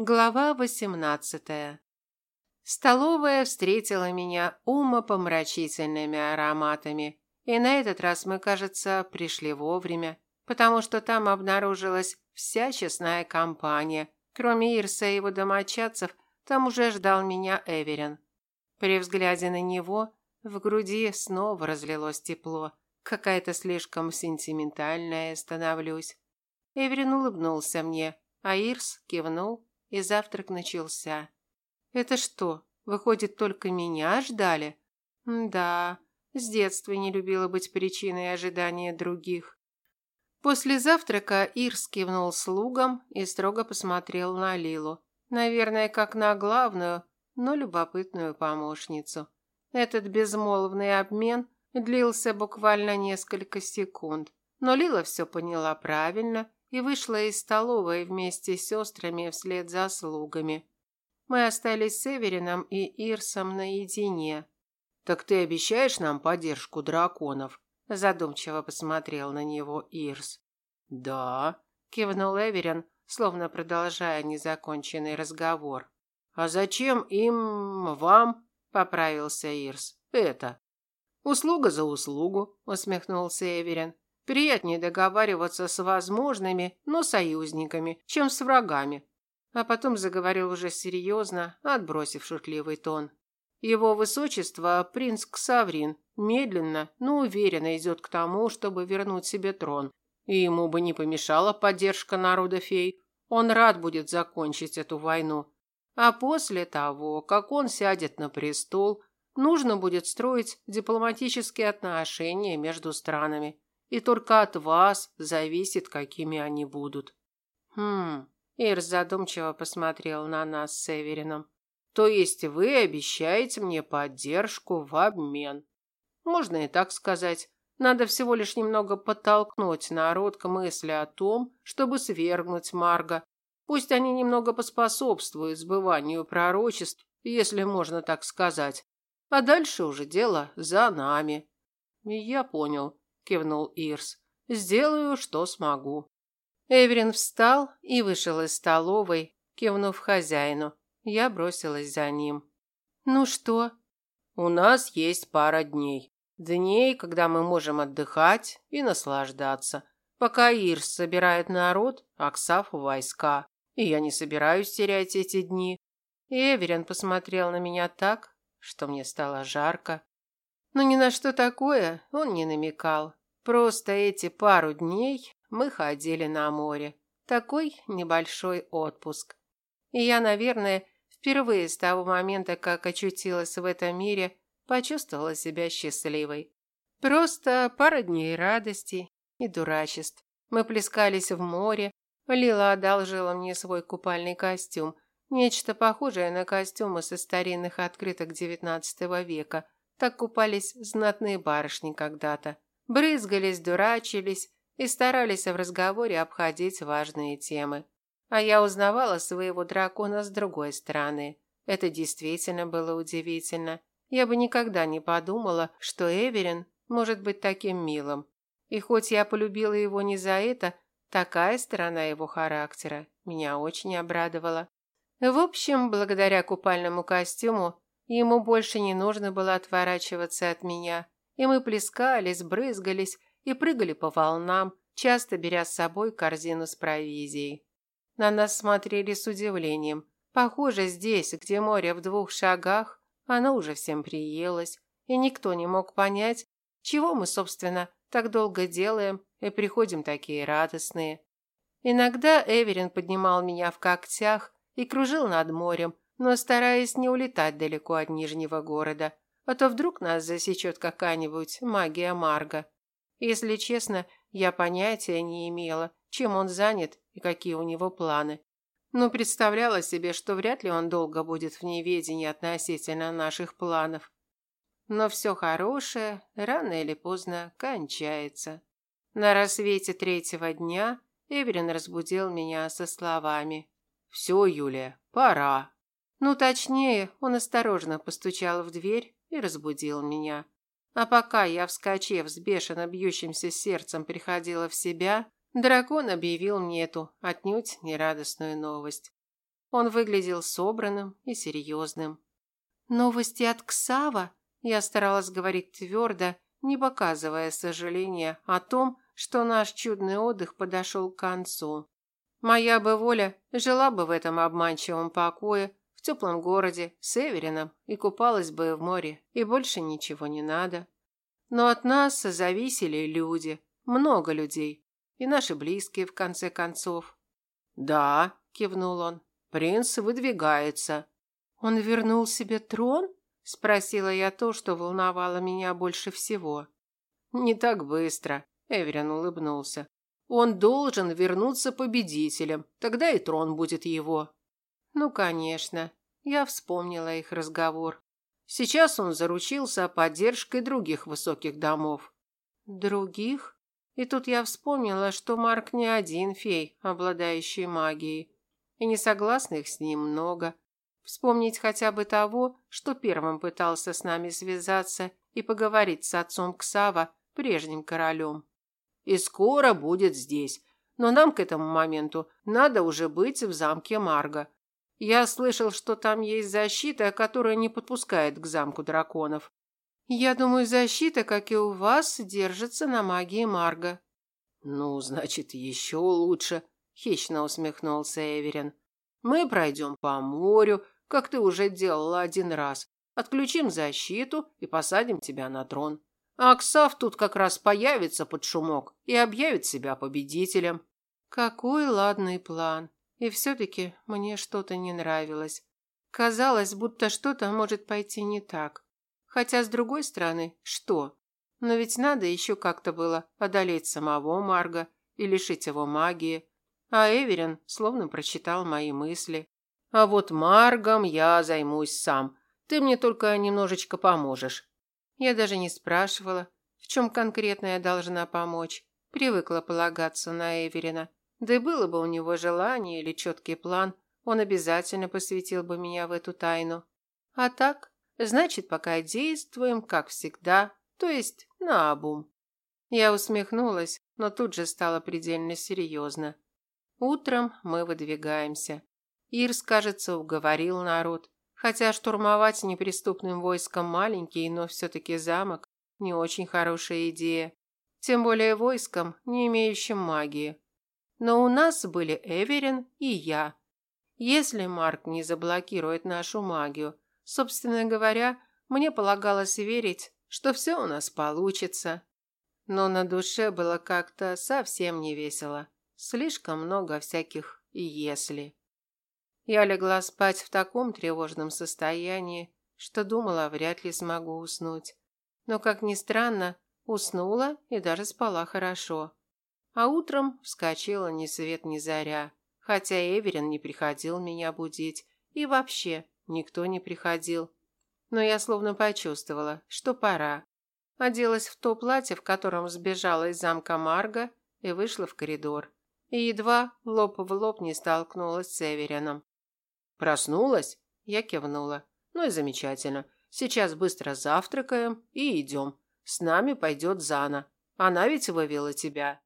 Глава восемнадцатая. Столовая встретила меня умопомрачительными ароматами. И на этот раз мы, кажется, пришли вовремя, потому что там обнаружилась вся честная компания. Кроме Ирса и его домочадцев, там уже ждал меня Эверин. При взгляде на него в груди снова разлилось тепло. Какая-то слишком сентиментальная становлюсь. Эверин улыбнулся мне, а Ирс кивнул и завтрак начался. Это что, выходит, только меня ждали? Да, с детства не любила быть причиной ожидания других. После завтрака Ирс кивнул слугам и строго посмотрел на Лилу. Наверное, как на главную, но любопытную помощницу. Этот безмолвный обмен длился буквально несколько секунд, но Лила все поняла правильно и вышла из столовой вместе с сестрами вслед за слугами. Мы остались с Эверином и Ирсом наедине. «Так ты обещаешь нам поддержку драконов?» Задумчиво посмотрел на него Ирс. «Да», – кивнул Эверин, словно продолжая незаконченный разговор. «А зачем им вам?» – поправился Ирс. «Это». «Услуга за услугу», – усмехнулся Эверин. Приятнее договариваться с возможными, но союзниками, чем с врагами. А потом заговорил уже серьезно, отбросив шутливый тон. Его высочество, принц Ксаврин, медленно, но уверенно идет к тому, чтобы вернуть себе трон. И ему бы не помешала поддержка народа фей. Он рад будет закончить эту войну. А после того, как он сядет на престол, нужно будет строить дипломатические отношения между странами и только от вас зависит, какими они будут. Хм. Ирс задумчиво посмотрел на нас с Эверином. То есть вы обещаете мне поддержку в обмен? Можно и так сказать. Надо всего лишь немного подтолкнуть народ к мысли о том, чтобы свергнуть Марга. Пусть они немного поспособствуют сбыванию пророчеств, если можно так сказать. А дальше уже дело за нами. Я понял кивнул Ирс. Сделаю, что смогу. Эверин встал и вышел из столовой, кивнув хозяину. Я бросилась за ним. Ну что? У нас есть пара дней. Дней, когда мы можем отдыхать и наслаждаться. Пока Ирс собирает народ, Аксав войска. И я не собираюсь терять эти дни. Эверин посмотрел на меня так, что мне стало жарко. Но ни на что такое он не намекал. Просто эти пару дней мы ходили на море. Такой небольшой отпуск. И я, наверное, впервые с того момента, как очутилась в этом мире, почувствовала себя счастливой. Просто пара дней радости и дурачеств. Мы плескались в море. Лила одолжила мне свой купальный костюм. Нечто похожее на костюмы со старинных открыток XIX века. Так купались знатные барышни когда-то брызгались, дурачились и старались в разговоре обходить важные темы. А я узнавала своего дракона с другой стороны. Это действительно было удивительно. Я бы никогда не подумала, что Эверин может быть таким милым. И хоть я полюбила его не за это, такая сторона его характера меня очень обрадовала. В общем, благодаря купальному костюму ему больше не нужно было отворачиваться от меня и мы плескались, брызгались и прыгали по волнам, часто беря с собой корзину с провизией. На нас смотрели с удивлением. Похоже, здесь, где море в двух шагах, оно уже всем приелось, и никто не мог понять, чего мы, собственно, так долго делаем и приходим такие радостные. Иногда Эверин поднимал меня в когтях и кружил над морем, но стараясь не улетать далеко от Нижнего города – а то вдруг нас засечет какая-нибудь магия Марга. Если честно, я понятия не имела, чем он занят и какие у него планы. Но представляла себе, что вряд ли он долго будет в неведении относительно наших планов. Но все хорошее рано или поздно кончается. На рассвете третьего дня Эверин разбудил меня со словами. «Все, Юлия, пора». Ну, точнее, он осторожно постучал в дверь, и разбудил меня. А пока я, вскочив с бешено бьющимся сердцем, приходила в себя, дракон объявил мне эту отнюдь нерадостную новость. Он выглядел собранным и серьезным. «Новости от Ксава?» Я старалась говорить твердо, не показывая сожаления о том, что наш чудный отдых подошел к концу. Моя бы воля жила бы в этом обманчивом покое, теплом городе, с Эверином, и купалась бы в море, и больше ничего не надо. Но от нас зависели люди, много людей, и наши близкие, в конце концов. «Да», – кивнул он, – «принц выдвигается». «Он вернул себе трон?» – спросила я то, что волновало меня больше всего. «Не так быстро», – Эверин улыбнулся. «Он должен вернуться победителем, тогда и трон будет его». Ну, конечно, я вспомнила их разговор. Сейчас он заручился поддержкой других высоких домов. Других? И тут я вспомнила, что Марк не один фей, обладающий магией. И несогласных с ним много. Вспомнить хотя бы того, что первым пытался с нами связаться и поговорить с отцом Ксава, прежним королем. И скоро будет здесь. Но нам к этому моменту надо уже быть в замке Марга. Я слышал, что там есть защита, которая не подпускает к замку драконов. Я думаю, защита, как и у вас, держится на магии Марга. Ну, значит, еще лучше, хищно усмехнулся Эверин. Мы пройдем по морю, как ты уже делала один раз. Отключим защиту и посадим тебя на трон. А Аксав тут как раз появится под шумок и объявит себя победителем. Какой ладный план. И все-таки мне что-то не нравилось. Казалось, будто что-то может пойти не так. Хотя, с другой стороны, что? Но ведь надо еще как-то было одолеть самого Марга и лишить его магии. А Эверин словно прочитал мои мысли. А вот Маргом я займусь сам. Ты мне только немножечко поможешь. Я даже не спрашивала, в чем конкретно я должна помочь. Привыкла полагаться на Эверина. Да и было бы у него желание или четкий план, он обязательно посвятил бы меня в эту тайну. А так, значит, пока действуем, как всегда, то есть наобум. Я усмехнулась, но тут же стало предельно серьезно. Утром мы выдвигаемся. Ирс, кажется, уговорил народ. Хотя штурмовать неприступным войском маленький, но все-таки замок – не очень хорошая идея. Тем более войском, не имеющим магии. Но у нас были Эверин и я. Если Марк не заблокирует нашу магию, собственно говоря, мне полагалось верить, что все у нас получится. Но на душе было как-то совсем не весело. Слишком много всяких «если». Я легла спать в таком тревожном состоянии, что думала, вряд ли смогу уснуть. Но, как ни странно, уснула и даже спала хорошо. А утром вскочила ни свет ни заря, хотя Эверин не приходил меня будить, и вообще никто не приходил. Но я словно почувствовала, что пора. Оделась в то платье, в котором сбежала из замка Марга, и вышла в коридор. И едва лоб в лоб не столкнулась с Эверином. «Проснулась?» Я кивнула. «Ну и замечательно. Сейчас быстро завтракаем и идем. С нами пойдет Зана. Она ведь вывела тебя».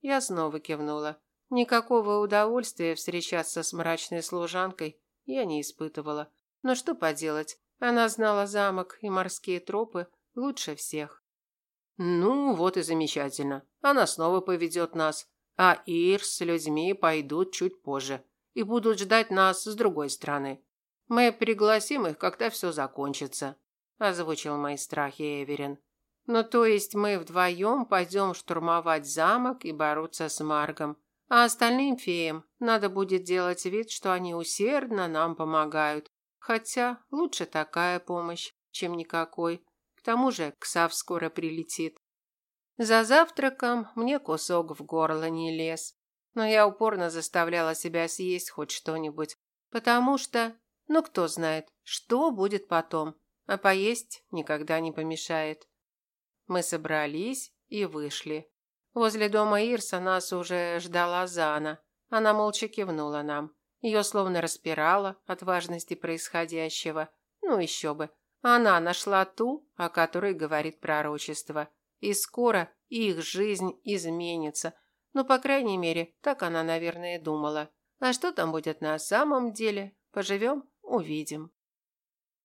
Я снова кивнула. Никакого удовольствия встречаться с мрачной служанкой я не испытывала. Но что поделать, она знала замок и морские тропы лучше всех. Ну, вот и замечательно. Она снова поведет нас. А Ир с людьми пойдут чуть позже и будут ждать нас с другой стороны. Мы пригласим их, когда все закончится, озвучил мои страхи Эверин. Ну, то есть мы вдвоем пойдем штурмовать замок и бороться с Маргом, а остальным феям надо будет делать вид, что они усердно нам помогают. Хотя лучше такая помощь, чем никакой. К тому же Ксав скоро прилетит. За завтраком мне кусок в горло не лез, но я упорно заставляла себя съесть хоть что-нибудь, потому что, ну кто знает, что будет потом, а поесть никогда не помешает. Мы собрались и вышли. Возле дома Ирса нас уже ждала Зана. Она молча кивнула нам. Ее словно распирало от важности происходящего. Ну еще бы. Она нашла ту, о которой говорит пророчество. И скоро их жизнь изменится. Ну, по крайней мере, так она, наверное, думала. А что там будет на самом деле, поживем, увидим.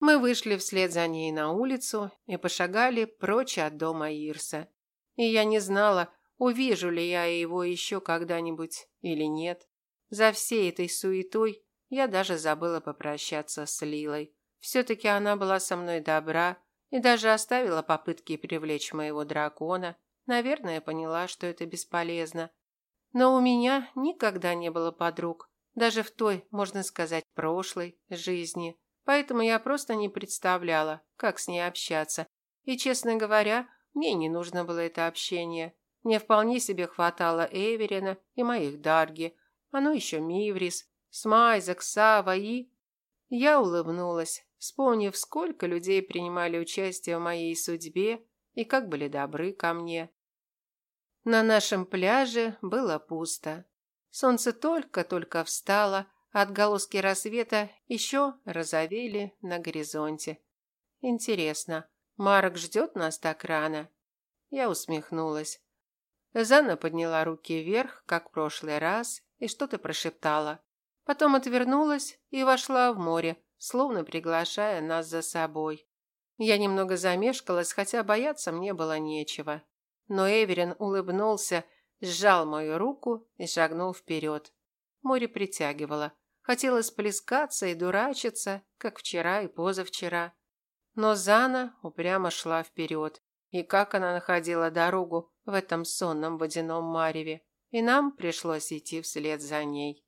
Мы вышли вслед за ней на улицу и пошагали прочь от дома Ирса. И я не знала, увижу ли я его еще когда-нибудь или нет. За всей этой суетой я даже забыла попрощаться с Лилой. Все-таки она была со мной добра и даже оставила попытки привлечь моего дракона. Наверное, поняла, что это бесполезно. Но у меня никогда не было подруг, даже в той, можно сказать, прошлой жизни. Поэтому я просто не представляла, как с ней общаться. И, честно говоря, мне не нужно было это общение. Мне вполне себе хватало Эверина и моих Дарги, а ну еще Миврис, Смайза, Ксава и... Я улыбнулась, вспомнив, сколько людей принимали участие в моей судьбе и как были добры ко мне. На нашем пляже было пусто. Солнце только-только встало, отголоски рассвета еще розовели на горизонте. Интересно, Марк ждет нас так рано? Я усмехнулась. Зана подняла руки вверх, как в прошлый раз, и что-то прошептала. Потом отвернулась и вошла в море, словно приглашая нас за собой. Я немного замешкалась, хотя бояться мне было нечего. Но Эверин улыбнулся, сжал мою руку и шагнул вперед. Море притягивало. Хотелось плескаться и дурачиться, как вчера и позавчера. Но Зана упрямо шла вперед. И как она находила дорогу в этом сонном водяном мареве. И нам пришлось идти вслед за ней.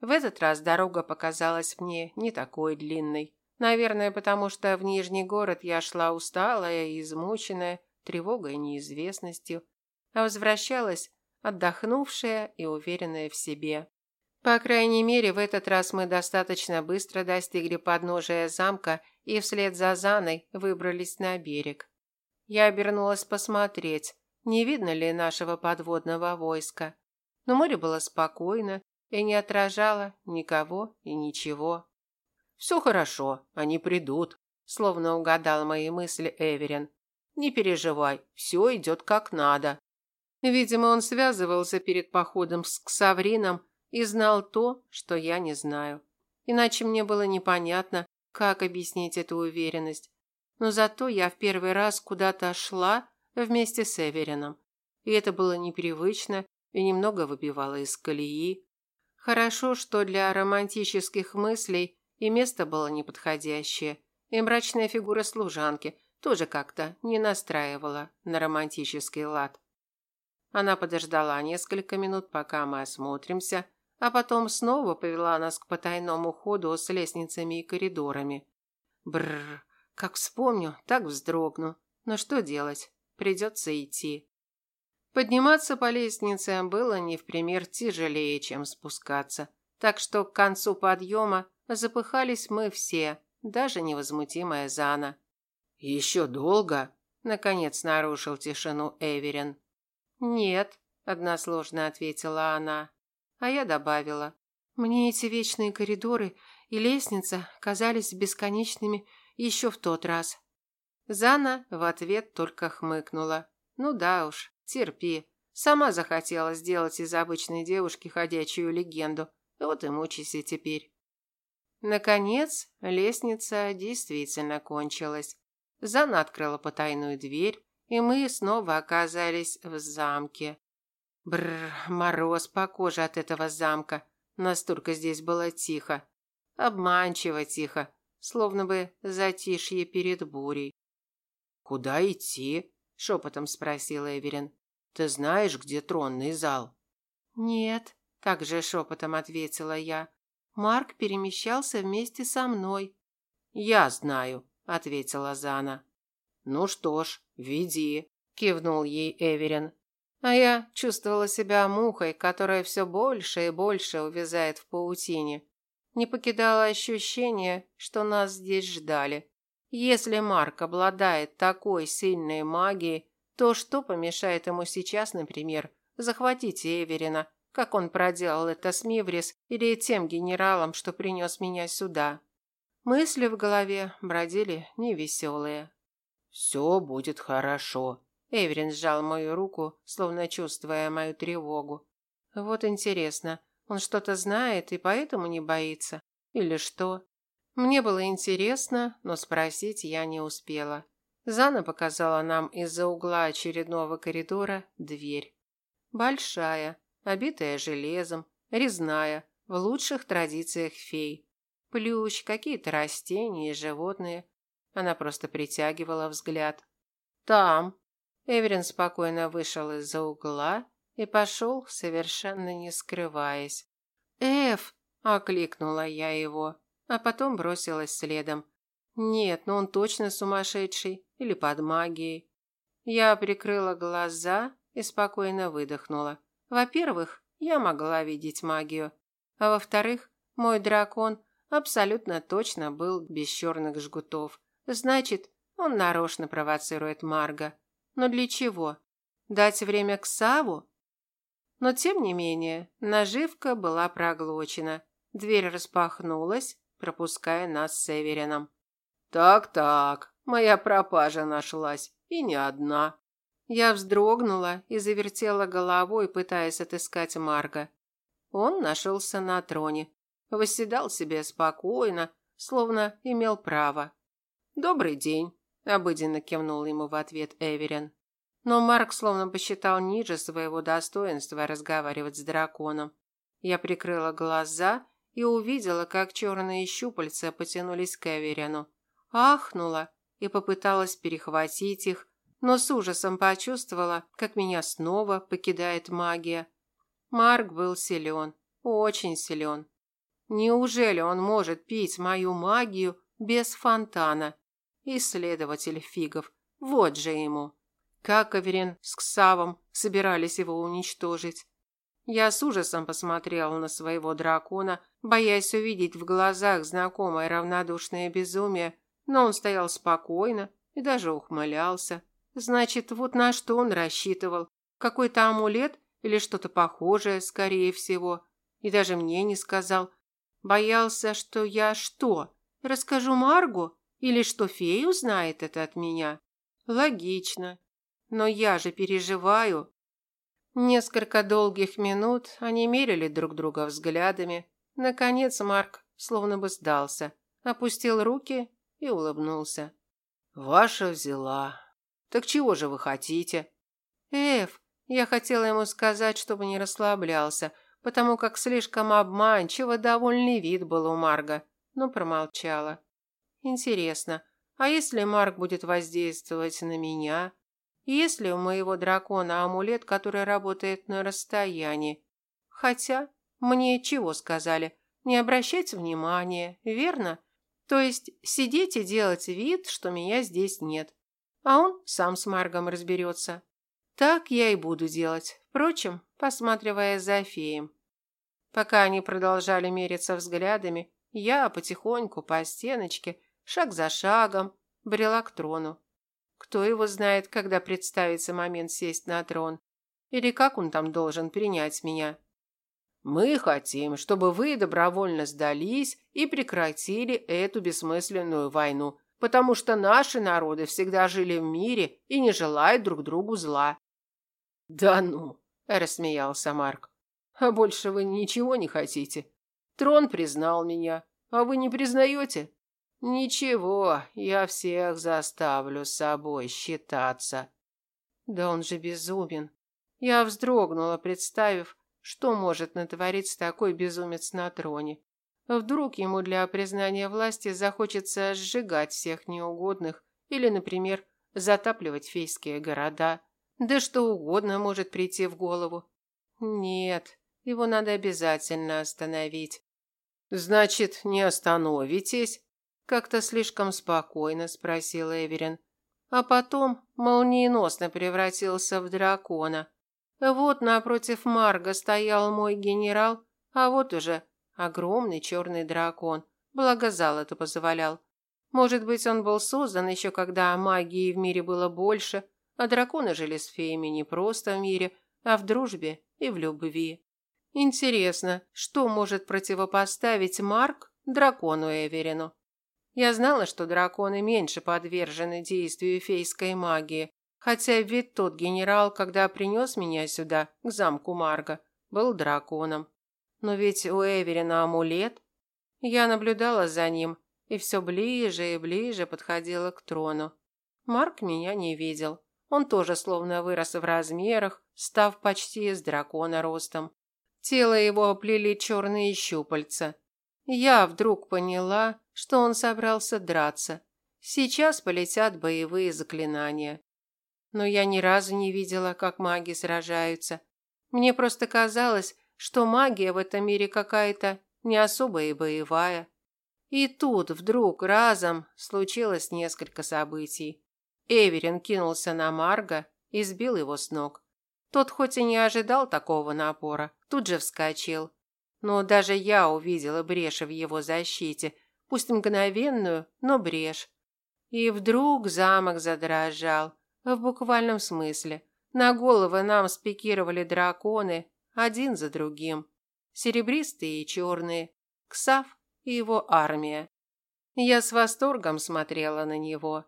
В этот раз дорога показалась мне не такой длинной. Наверное, потому что в Нижний город я шла усталая и измученная тревогой и неизвестностью, а возвращалась отдохнувшая и уверенная в себе. По крайней мере, в этот раз мы достаточно быстро достигли подножия замка и вслед за Заной выбрались на берег. Я обернулась посмотреть, не видно ли нашего подводного войска. Но море было спокойно и не отражало никого и ничего. «Все хорошо, они придут», – словно угадал мои мысли Эверин. «Не переживай, все идет как надо». Видимо, он связывался перед походом с Ксаврином и знал то, что я не знаю. Иначе мне было непонятно, как объяснить эту уверенность. Но зато я в первый раз куда-то шла вместе с Эверином. И это было непривычно и немного выбивало из колеи. Хорошо, что для романтических мыслей и место было неподходящее, и мрачная фигура служанки тоже как-то не настраивала на романтический лад. Она подождала несколько минут, пока мы осмотримся, а потом снова повела нас к потайному ходу с лестницами и коридорами. Бррр, как вспомню, так вздрогну. Но что делать? Придется идти. Подниматься по лестнице было не в пример тяжелее, чем спускаться. Так что к концу подъема запыхались мы все, даже невозмутимая Зана. «Еще долго?» – наконец нарушил тишину Эверин. «Нет», – односложно ответила она. А я добавила. «Мне эти вечные коридоры и лестница казались бесконечными еще в тот раз». Зана в ответ только хмыкнула. «Ну да уж, Терпи. Сама захотела сделать из обычной девушки ходячую легенду. Вот и мучайся теперь. Наконец, лестница действительно кончилась. Зана открыла потайную дверь, и мы снова оказались в замке. Бррр, мороз по коже от этого замка. Настолько здесь было тихо. Обманчиво тихо, словно бы затишье перед бурей. «Куда идти?» – шепотом спросил Эверин. Ты знаешь, где тронный зал? Нет, также шепотом ответила я. Марк перемещался вместе со мной. Я знаю, ответила Зана. Ну что ж, веди, кивнул ей Эверин. А я чувствовала себя мухой, которая все больше и больше увязает в паутине. Не покидало ощущение, что нас здесь ждали. Если Марк обладает такой сильной магией, то что помешает ему сейчас, например, захватить Эверина, как он проделал это с Миврис или тем генералом, что принес меня сюда? Мысли в голове бродили невеселые. «Все будет хорошо», – Эверин сжал мою руку, словно чувствуя мою тревогу. «Вот интересно, Он что-то знает и поэтому не боится? Или что? Мне было интересно, но спросить я не успела. Зана показала нам из-за угла очередного коридора дверь. Большая, обитая железом, резная, в лучших традициях фей. Плющ, какие-то растения и животные. Она просто притягивала взгляд. «Там!» Эверин спокойно вышел из-за угла и пошел, совершенно не скрываясь. «Эф!» – окликнула я его, а потом бросилась следом. «Нет, ну он точно сумасшедший или под магией». Я прикрыла глаза и спокойно выдохнула. Во-первых, я могла видеть магию, а во-вторых, мой дракон абсолютно точно был без черных жгутов. Значит, он нарочно провоцирует Марга. Но для чего? Дать время к Саву? Но тем не менее, наживка была проглочена. Дверь распахнулась, пропуская нас с Эверином. «Так-так, моя пропажа нашлась, и не одна». Я вздрогнула и завертела головой, пытаясь отыскать Марга. Он нашелся на троне, восседал себе спокойно, словно имел право. «Добрый день», – обыденно кивнул ему в ответ Эверин. Но Марк словно посчитал ниже своего достоинства разговаривать с драконом. Я прикрыла глаза и увидела, как черные щупальца потянулись к Эверину. Ахнула и попыталась перехватить их, но с ужасом почувствовала, как меня снова покидает магия. Марк был силен, очень силен. Неужели он может пить мою магию без фонтана? Исследователь фигов, вот же ему. Как Аверин с Ксавом собирались его уничтожить? Я с ужасом посмотрела на своего дракона, боясь увидеть в глазах знакомое равнодушное безумие, но он стоял спокойно и даже ухмылялся. Значит, вот на что он рассчитывал. Какой-то амулет или что-то похожее, скорее всего. И даже мне не сказал. Боялся, что я что, расскажу Маргу? Или что фея узнает это от меня? Логично. Но я же переживаю. Несколько долгих минут они мерили друг друга взглядами. Наконец Марк словно бы сдался, опустил руки и улыбнулся. «Ваша взяла. Так чего же вы хотите?» «Эф, я хотела ему сказать, чтобы не расслаблялся, потому как слишком обманчиво довольный вид был у Марга, но промолчала. Интересно, а если Марк будет воздействовать на меня? Есть ли у моего дракона амулет, который работает на расстоянии? Хотя, мне чего сказали? Не обращать внимания, верно? То есть сидеть и делать вид, что меня здесь нет. А он сам с Маргом разберется. Так я и буду делать, впрочем, посматривая за феем. Пока они продолжали мериться взглядами, я потихоньку по стеночке, шаг за шагом, брела к трону. Кто его знает, когда представится момент сесть на трон? Или как он там должен принять меня? Мы хотим, чтобы вы добровольно сдались и прекратили эту бессмысленную войну, потому что наши народы всегда жили в мире и не желают друг другу зла. Да ну, рассмеялся Марк. А больше вы ничего не хотите? Трон признал меня, а вы не признаете? Ничего, я всех заставлю с собой считаться. Да он же безумен. Я вздрогнула, представив, что может натворить такой безумец на троне. Вдруг ему для признания власти захочется сжигать всех неугодных или, например, затапливать фейские города. Да что угодно может прийти в голову. Нет, его надо обязательно остановить. Значит, не остановитесь? Как-то слишком спокойно спросил Эверин. А потом молниеносно превратился в дракона. Вот напротив Марга стоял мой генерал, а вот уже огромный черный дракон. Благо зал это позволял. Может быть, он был создан еще когда магии в мире было больше, а драконы жили с феями не просто в мире, а в дружбе и в любви. Интересно, что может противопоставить Марк дракону Эверину? Я знала, что драконы меньше подвержены действию фейской магии, хотя ведь тот генерал, когда принес меня сюда, к замку Марга, был драконом. Но ведь у Эверина амулет. Я наблюдала за ним и все ближе и ближе подходила к трону. Марк меня не видел. Он тоже словно вырос в размерах, став почти с дракона ростом. Тело его оплели черные щупальца. Я вдруг поняла, что он собрался драться. Сейчас полетят боевые заклинания. Но я ни разу не видела, как маги сражаются. Мне просто казалось, что магия в этом мире какая-то не особая и боевая. И тут вдруг разом случилось несколько событий. Эверин кинулся на Марга и сбил его с ног. Тот хоть и не ожидал такого напора, тут же вскочил. Но даже я увидела брешь в его защите, пусть мгновенную, но брешь. И вдруг замок задрожал, в буквальном смысле. На головы нам спикировали драконы, один за другим. Серебристые и черные. Ксав и его армия. Я с восторгом смотрела на него.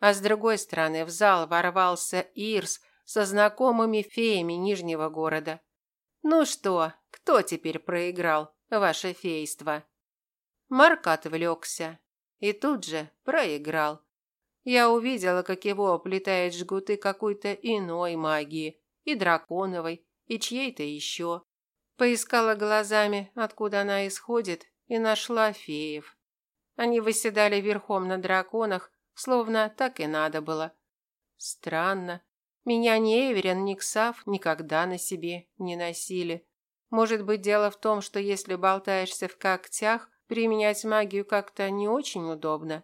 А с другой стороны в зал ворвался Ирс со знакомыми феями Нижнего города. Ну что, кто теперь проиграл, ваше фейство? Марк отвлекся и тут же проиграл. Я увидела, как его оплетает жгуты какой-то иной магии, и драконовой, и чьей-то еще. Поискала глазами, откуда она исходит, и нашла феев. Они выседали верхом на драконах, словно так и надо было. Странно. Меня ни Эверин, ни Ксав никогда на себе не носили. Может быть, дело в том, что если болтаешься в когтях, применять магию как-то не очень удобно.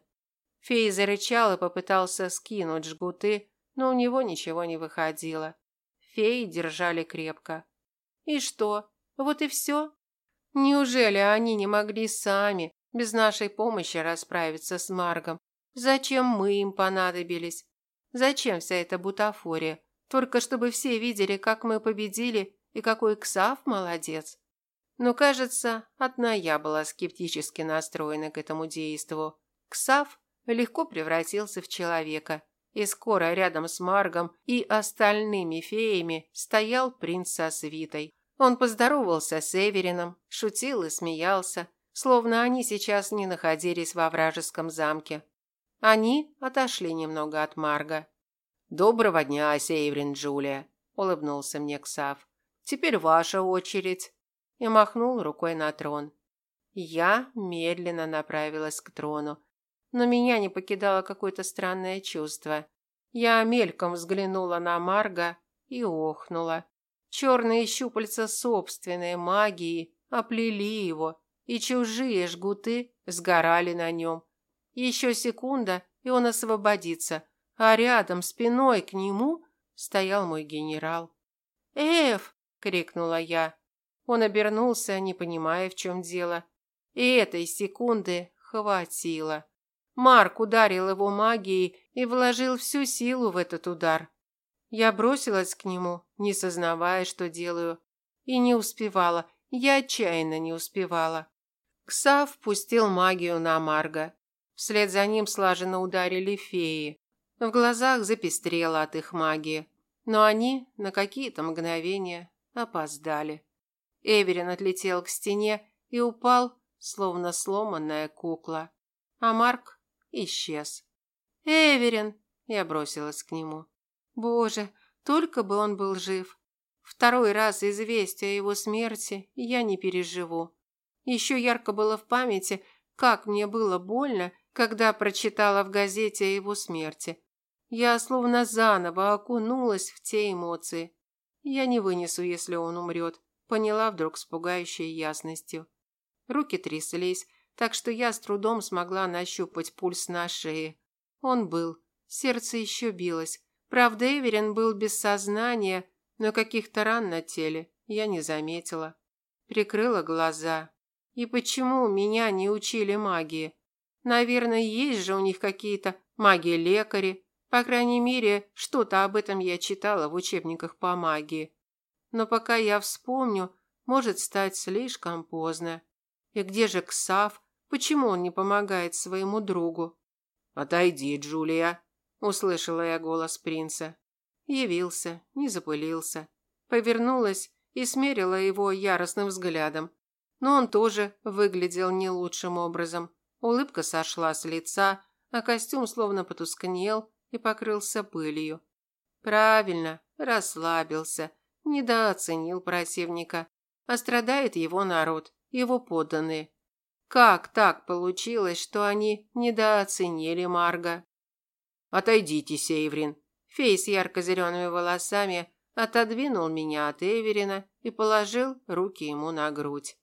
Фей зарычал и попытался скинуть жгуты, но у него ничего не выходило. Феи держали крепко. И что? Вот и все? Неужели они не могли сами, без нашей помощи, расправиться с Маргом? Зачем мы им понадобились? Зачем вся эта бутафория? Только чтобы все видели, как мы победили и какой Ксав молодец. Но, кажется, одна я была скептически настроена к этому действу. Ксав легко превратился в человека, и скоро рядом с Маргом и остальными феями стоял принц со свитой. Он поздоровался с Эверином, шутил и смеялся, словно они сейчас не находились во вражеском замке. Они отошли немного от Марга. «Доброго дня, Северин Джулия», – улыбнулся мне Ксав. «Теперь ваша очередь». И махнул рукой на трон. Я медленно направилась к трону, но меня не покидало какое-то странное чувство. Я мельком взглянула на Марга и охнула. Черные щупальца собственной магии оплели его, и чужие жгуты сгорали на нем. Еще секунда, и он освободится, а рядом, спиной к нему, стоял мой генерал. «Эф!» – крикнула я. Он обернулся, не понимая, в чем дело. И этой секунды хватило. Марк ударил его магией и вложил всю силу в этот удар. Я бросилась к нему, не сознавая, что делаю. И не успевала, я отчаянно не успевала. Ксав пустил магию на Марга. Вслед за ним слаженно ударили феи. В глазах запестрело от их магии. Но они на какие-то мгновения опоздали. Эверин отлетел к стене и упал, словно сломанная кукла. А Марк исчез. «Эверин!» – я бросилась к нему. Боже, только бы он был жив. Второй раз известие о его смерти я не переживу. Еще ярко было в памяти, как мне было больно, когда прочитала в газете о его смерти. Я словно заново окунулась в те эмоции. Я не вынесу, если он умрет, поняла вдруг с пугающей ясностью. Руки тряслись, так что я с трудом смогла нащупать пульс на шее. Он был, сердце еще билось, Правда, Эверин был без сознания, но каких-то ран на теле я не заметила. Прикрыла глаза. И почему меня не учили магии? Наверное, есть же у них какие-то маги-лекари. По крайней мере, что-то об этом я читала в учебниках по магии. Но пока я вспомню, может стать слишком поздно. И где же Ксав? Почему он не помогает своему другу? «Отойди, Джулия», Услышала я голос принца. Явился, не запылился. Повернулась и смерила его яростным взглядом. но он тоже выглядел не лучшим образом. Улыбка сошла с лица, а костюм словно потускнел и покрылся пылью. Правильно, расслабился, недооценил противника. А страдает его народ, его подданные. Как так получилось, что они недооценили Марга? Отойдите, Сейврин. Фей с ярко-зелеными волосами отодвинул меня от Эверина и положил руки ему на грудь.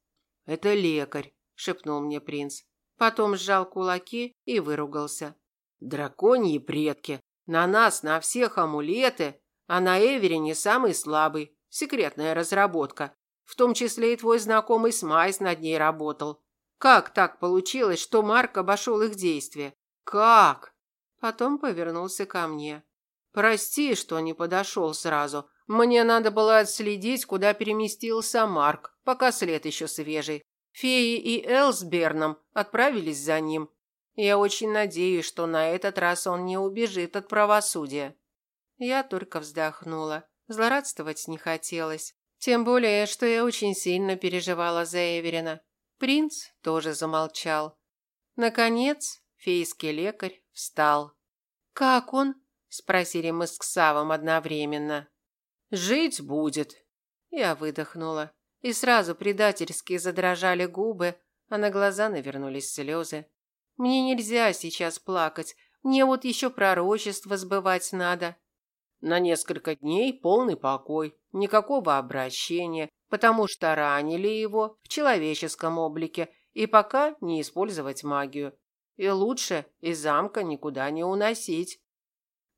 «Это лекарь», – шепнул мне принц. Потом сжал кулаки и выругался. «Драконьи предки! На нас, на всех амулеты, а на Эверине самый слабый. Секретная разработка. В том числе и твой знакомый Смайс над ней работал. Как так получилось, что Марк обошел их действия? Как? Потом повернулся ко мне. Прости, что не подошел сразу. Мне надо было отследить, куда переместился Марк, пока след еще свежий. Феи и Эл с Берном отправились за ним. Я очень надеюсь, что на этот раз он не убежит от правосудия. Я только вздохнула. Злорадствовать не хотелось. Тем более, что я очень сильно переживала за Эверина. Принц тоже замолчал. Наконец, фейский лекарь встал. «Как он?» – спросили мы с Ксавом одновременно. «Жить будет!» Я выдохнула, и сразу предательски задрожали губы, а на глаза навернулись слезы. Мне нельзя сейчас плакать, мне вот еще пророчество сбывать надо. На несколько дней полный покой, никакого обращения, потому что ранили его в человеческом облике и пока не использовать магию. И лучше из замка никуда не уносить.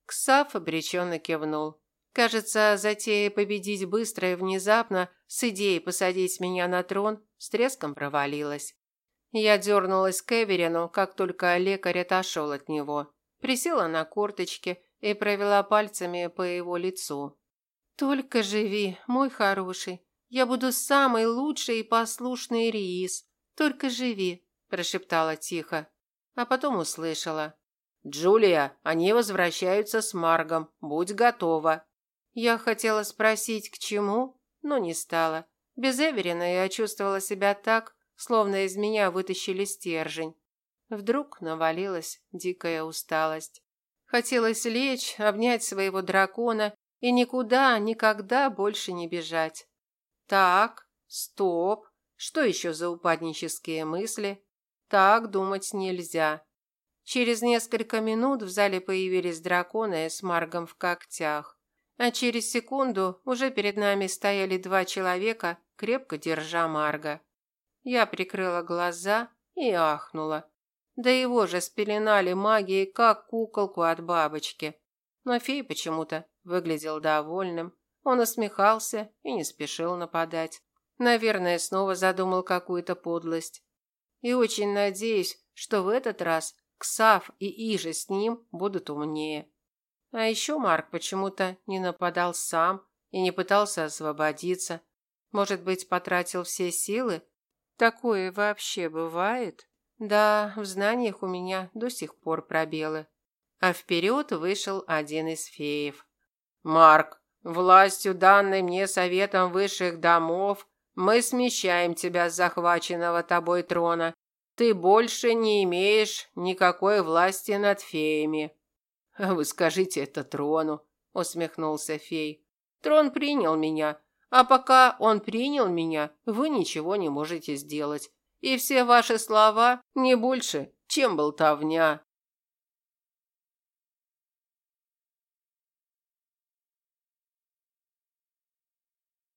Ксав обреченно кивнул. Кажется, затея победить быстро и внезапно с идеей посадить меня на трон с треском провалилась. Я дернулась к Эверину, как только лекарь отошел от него. Присела на корточки и провела пальцами по его лицу. «Только живи, мой хороший. Я буду самый лучший и послушный Риис. Только живи», – прошептала тихо. А потом услышала. «Джулия, они возвращаются с Маргом. Будь готова». Я хотела спросить, к чему, но не стала. Без Эверина я чувствовала себя так, словно из меня вытащили стержень. Вдруг навалилась дикая усталость. Хотелось лечь, обнять своего дракона и никуда, никогда больше не бежать. Так, стоп. Что еще за упаднические мысли? Так думать нельзя. Через несколько минут в зале появились драконы с Маргом в когтях. А через секунду уже перед нами стояли два человека, крепко держа Марга. Я прикрыла глаза и ахнула. Да его же спеленали магией, как куколку от бабочки. Но фей почему-то выглядел довольным. Он усмехался и не спешил нападать. Наверное, снова задумал какую-то подлость. И очень надеюсь, что в этот раз Ксав и Иже с ним будут умнее. А еще Марк почему-то не нападал сам и не пытался освободиться. Может быть, потратил все силы? Такое вообще бывает? Да, в знаниях у меня до сих пор пробелы. А вперед вышел один из феев. «Марк, властью, данной мне советом высших домов, мы смещаем тебя с захваченного тобой трона. Ты больше не имеешь никакой власти над феями». «Вы скажите это трону», – усмехнулся фей. «Трон принял меня, а пока он принял меня, вы ничего не можете сделать. И все ваши слова не больше, чем болтовня.